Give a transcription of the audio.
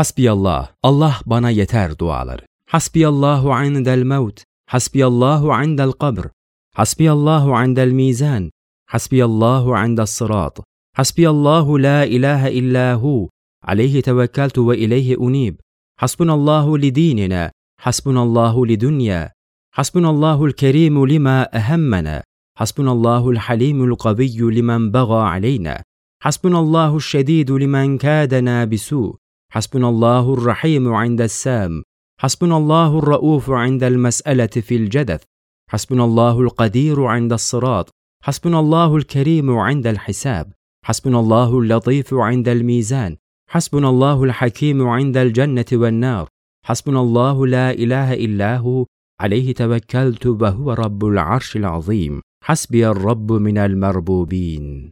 Hasbiyallah, Allah bana yeter duaları. Hasbiyallahu indel mevt, hasbiyallahu indel kabr, hasbiyallahu indel mizan, hasbiyallahu indel sırat, hasbiyallahu la ilahe illa hu, عليه توكلت واليه انيب حسبنا الله لديننا حسبنا الله لدنيا حسبنا الله الكريم لما اهمنا حسبنا الله الحليم القوي لمن بغى علينا حسبنا الله الشديد لمن كادنا بسوء حسبنا الله الرحيم عند السام حسبنا الله الرؤوف عند المسألة في الجدث حسبنا الله القدير عند الصراط حسبنا الله الكريم عند الحساب حسبنا الله اللطيف عند الميزان حسبنا الله الحكيم عند الجنة والنار حسبنا الله لا إله إلا هو عليه توكلت وهو رب العرش العظيم حسبي الرب من المربوبين.